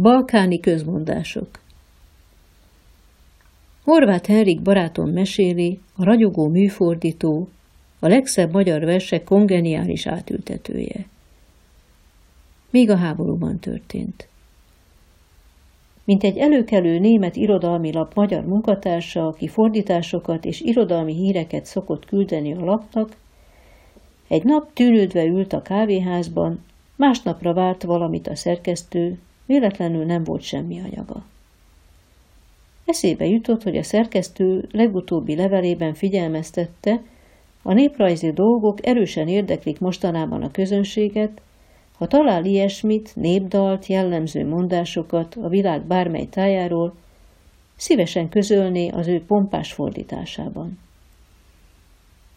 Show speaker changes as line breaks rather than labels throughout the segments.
Balkáni közmondások Horváth Henrik barátom meséli, a ragyogó műfordító, a legszebb magyar versek kongeniális átültetője. Még a háborúban történt. Mint egy előkelő német irodalmi lap magyar munkatársa, aki fordításokat és irodalmi híreket szokott küldeni a lapnak, egy nap tűnődve ült a kávéházban, másnapra várt valamit a szerkesztő, véletlenül nem volt semmi anyaga. Eszébe jutott, hogy a szerkesztő legutóbbi levelében figyelmeztette, a néprajzi dolgok erősen érdeklik mostanában a közönséget, ha talál ilyesmit, népdalt, jellemző mondásokat a világ bármely tájáról, szívesen közölné az ő pompás fordításában.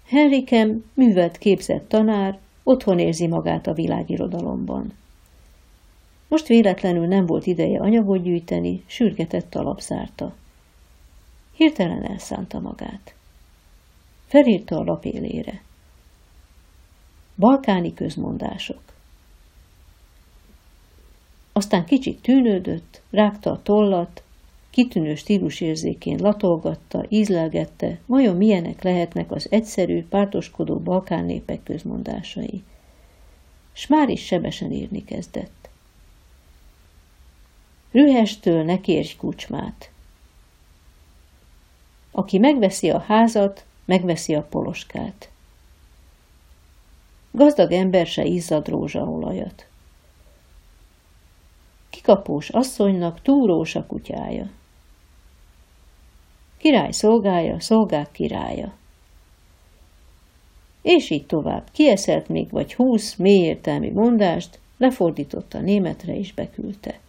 Henrikem művelt képzett tanár, otthon érzi magát a világirodalomban. Most véletlenül nem volt ideje anyagot gyűjteni, sürgetett talapszárta. Hirtelen elszánta magát. Felírta a lap élére. Balkáni közmondások. Aztán kicsit tűnődött, rágta a tollat, kitűnő stílusérzékén latolgatta, ízlelgette, vajon milyenek lehetnek az egyszerű, pártoskodó balkán népek közmondásai. S már is sebesen írni kezdett. Rühestől ne kérj kucsmát. Aki megveszi a házat, megveszi a poloskát. Gazdag ember se izzad rózsaolajat. Kikapós asszonynak túrós a kutyája. Király szolgája, szolgák királya. És így tovább. Kieszelt még vagy húsz mélyértelmi mondást, lefordította németre és beküldte.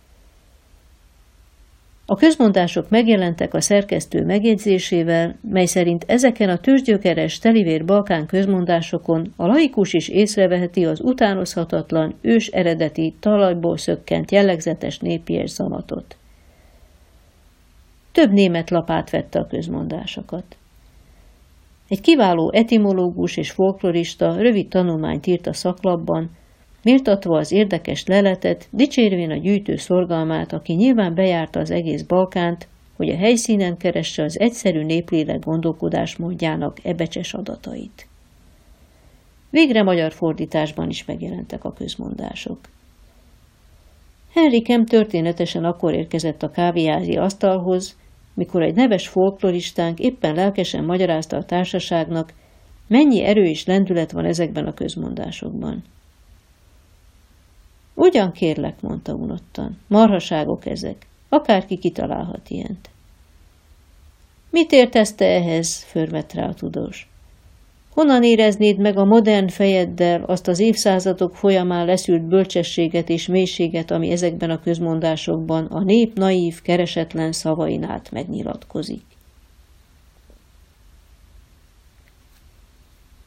A közmondások megjelentek a szerkesztő megjegyzésével, mely szerint ezeken a tőzsgyökeres telivér balkán közmondásokon a laikus is észreveheti az utánozhatatlan, ős eredeti, talajból szökkent jellegzetes népies zamatot. Több német lapát vette a közmondásokat. Egy kiváló etimológus és folklorista rövid tanulmányt írt a szaklapban, méltatva az érdekes leletet, dicsérvén a gyűjtő szorgalmát, aki nyilván bejárta az egész Balkánt, hogy a helyszínen keresse az egyszerű néplélek gondolkodás módjának ebecses adatait. Végre magyar fordításban is megjelentek a közmondások. Henrikem történetesen akkor érkezett a kávéházi asztalhoz, mikor egy neves folkloristánk éppen lelkesen magyarázta a társaságnak, mennyi erő és lendület van ezekben a közmondásokban. Ugyan kérlek, mondta unottan, marhaságok ezek, akárki kitalálhat ilyent. Mit értesz te ehhez? förmet rá a tudós. Honnan éreznéd meg a modern fejeddel azt az évszázadok folyamán leszült bölcsességet és mélységet, ami ezekben a közmondásokban a nép naív, keresetlen szavain át megnyilatkozik?